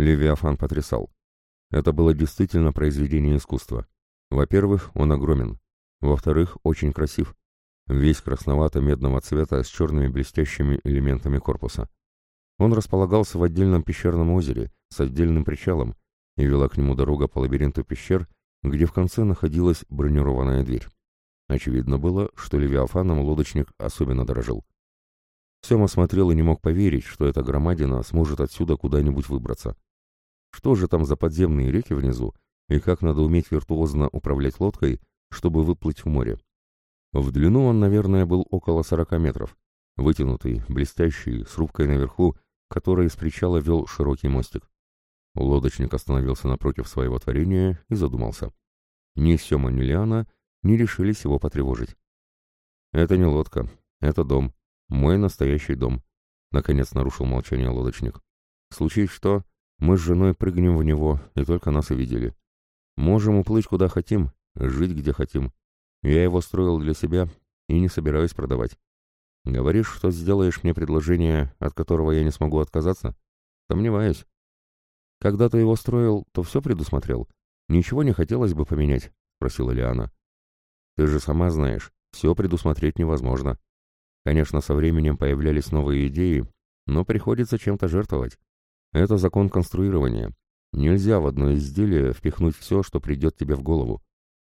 Левиафан потрясал. Это было действительно произведение искусства. Во-первых, он огромен. Во-вторых, очень красив. Весь красновато-медного цвета с черными блестящими элементами корпуса. Он располагался в отдельном пещерном озере с отдельным причалом, и вела к нему дорога по лабиринту пещер, где в конце находилась бронированная дверь. Очевидно было, что Левиафаном лодочник особенно дорожил. Сема смотрел и не мог поверить, что эта громадина сможет отсюда куда-нибудь выбраться. Что же там за подземные реки внизу, и как надо уметь виртуозно управлять лодкой, чтобы выплыть в море? В длину он, наверное, был около сорока метров, вытянутый, блестящий, с рубкой наверху, которой из причала вел широкий мостик. Лодочник остановился напротив своего творения и задумался. Ни Сема, ни Лиана не решились его потревожить. «Это не лодка, это дом. Мой настоящий дом», — наконец нарушил молчание лодочник. «Случись что, мы с женой прыгнем в него, и только нас и видели. Можем уплыть куда хотим, жить где хотим. Я его строил для себя и не собираюсь продавать. Говоришь, что сделаешь мне предложение, от которого я не смогу отказаться? Сомневаюсь. Когда ты его строил, то все предусмотрел. Ничего не хотелось бы поменять, спросила Лиана. Ты же сама знаешь, все предусмотреть невозможно. Конечно, со временем появлялись новые идеи, но приходится чем-то жертвовать. Это закон конструирования. Нельзя в одно изделие впихнуть все, что придет тебе в голову.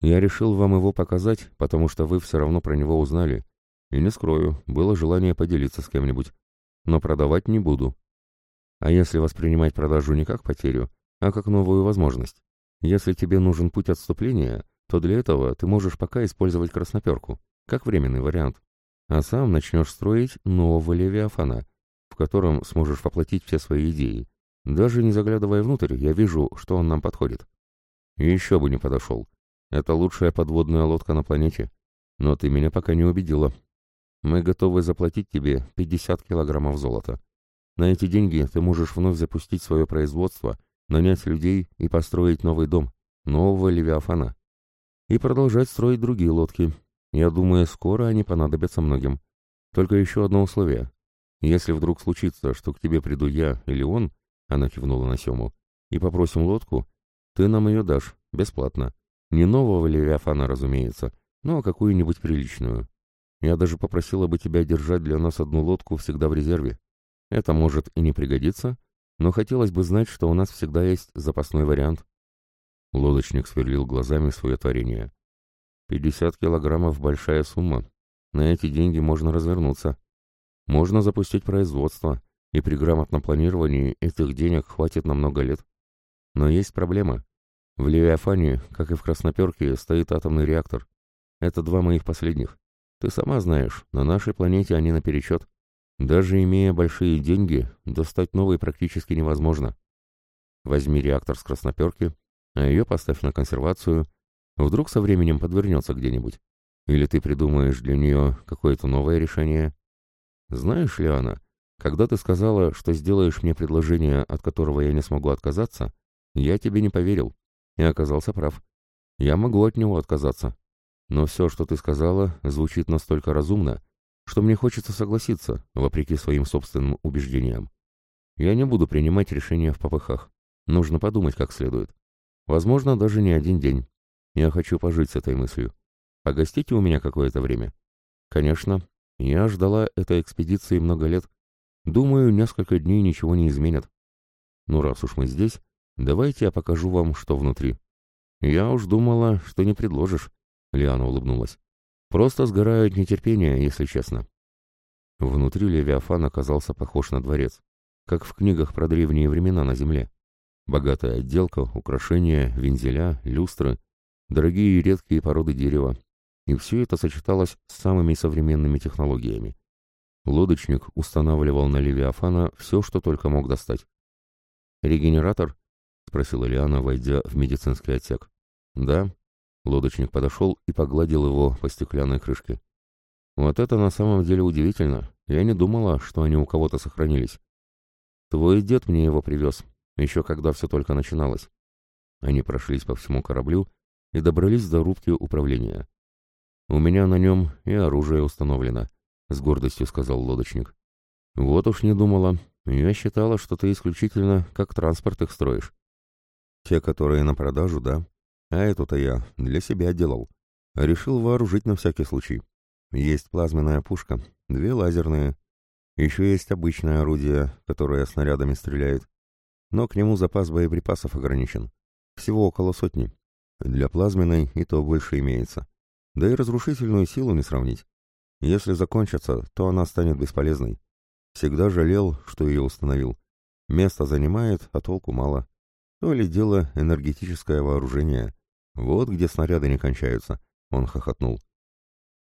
Я решил вам его показать, потому что вы все равно про него узнали. И не скрою, было желание поделиться с кем-нибудь. Но продавать не буду. А если воспринимать продажу не как потерю, а как новую возможность? Если тебе нужен путь отступления, то для этого ты можешь пока использовать красноперку, как временный вариант. А сам начнешь строить нового Левиафана, котором сможешь воплотить все свои идеи. Даже не заглядывая внутрь, я вижу, что он нам подходит. еще бы не подошел. Это лучшая подводная лодка на планете. Но ты меня пока не убедила. Мы готовы заплатить тебе 50 килограммов золота. На эти деньги ты можешь вновь запустить свое производство, нанять людей и построить новый дом, нового Левиафана. И продолжать строить другие лодки. Я думаю, скоро они понадобятся многим. Только еще одно условие. Если вдруг случится, что к тебе приду я или он, она кивнула на Сему, и попросим лодку, ты нам ее дашь, бесплатно. Не нового Левиафана, разумеется, но какую-нибудь приличную. Я даже попросила бы тебя держать для нас одну лодку всегда в резерве. Это может и не пригодиться, но хотелось бы знать, что у нас всегда есть запасной вариант. Лодочник сверлил глазами свое творение. «Пятьдесят килограммов — большая сумма. На эти деньги можно развернуться. Можно запустить производство, и при грамотном планировании этих денег хватит на много лет. Но есть проблема. В Левиафане, как и в Красноперке, стоит атомный реактор. Это два моих последних. Ты сама знаешь, на нашей планете они наперечет. Даже имея большие деньги, достать новый практически невозможно. Возьми реактор с Красноперки, а ее поставь на консервацию. Вдруг со временем подвернется где-нибудь. Или ты придумаешь для нее какое-то новое решение. Знаешь ли, Анна, когда ты сказала, что сделаешь мне предложение, от которого я не смогу отказаться, я тебе не поверил и оказался прав. Я могу от него отказаться. Но все, что ты сказала, звучит настолько разумно, что мне хочется согласиться, вопреки своим собственным убеждениям. Я не буду принимать решения в попыхах. Нужно подумать как следует. Возможно, даже не один день. Я хочу пожить с этой мыслью. Погостите у меня какое-то время. Конечно, я ждала этой экспедиции много лет. Думаю, несколько дней ничего не изменят. Ну, раз уж мы здесь, давайте я покажу вам, что внутри. Я уж думала, что не предложишь. Лиана улыбнулась. Просто сгораю от нетерпения, если честно. Внутри Левиафан оказался похож на дворец, как в книгах про древние времена на земле. Богатая отделка, украшения, вензеля, люстры, дорогие и редкие породы дерева, и все это сочеталось с самыми современными технологиями. Лодочник устанавливал на Левиафана все, что только мог достать. «Регенератор?» — спросила Лиана, войдя в медицинский отсек. «Да». Лодочник подошел и погладил его по стеклянной крышке. «Вот это на самом деле удивительно. Я не думала, что они у кого-то сохранились. Твой дед мне его привез, еще когда все только начиналось». Они прошлись по всему кораблю и добрались до рубки управления. «У меня на нем и оружие установлено», — с гордостью сказал лодочник. «Вот уж не думала. Я считала, что ты исключительно как транспорт их строишь. Те, которые на продажу, да. А эту-то я для себя делал. Решил вооружить на всякий случай. Есть плазменная пушка, две лазерные. Еще есть обычное орудие, которое снарядами стреляет. Но к нему запас боеприпасов ограничен. Всего около сотни. Для плазменной и то больше имеется. Да и разрушительную силу не сравнить. Если закончится, то она станет бесполезной. Всегда жалел, что ее установил. Место занимает, а толку мало. То ли дело энергетическое вооружение. Вот где снаряды не кончаются. Он хохотнул.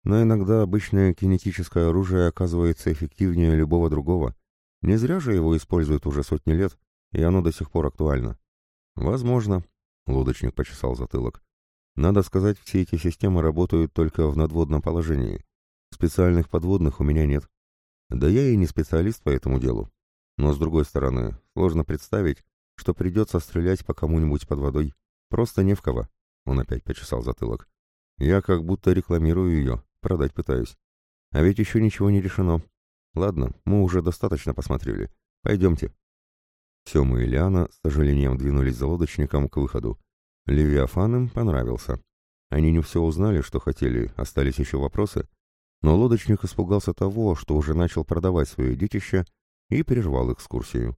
Но иногда обычное кинетическое оружие оказывается эффективнее любого другого. Не зря же его используют уже сотни лет, и оно до сих пор актуально. Возможно. Лодочник почесал затылок. Надо сказать, все эти системы работают только в надводном положении. Специальных подводных у меня нет. Да я и не специалист по этому делу. Но, с другой стороны, сложно представить, что придется стрелять по кому-нибудь под водой. Просто не в кого. Он опять почесал затылок. Я как будто рекламирую ее, продать пытаюсь. А ведь еще ничего не решено. Ладно, мы уже достаточно посмотрели. Пойдемте. Сема и Лиана с сожалением двинулись за лодочником к выходу. Левиафан им понравился. Они не все узнали, что хотели, остались еще вопросы, но лодочник испугался того, что уже начал продавать свое детище, и прервал экскурсию.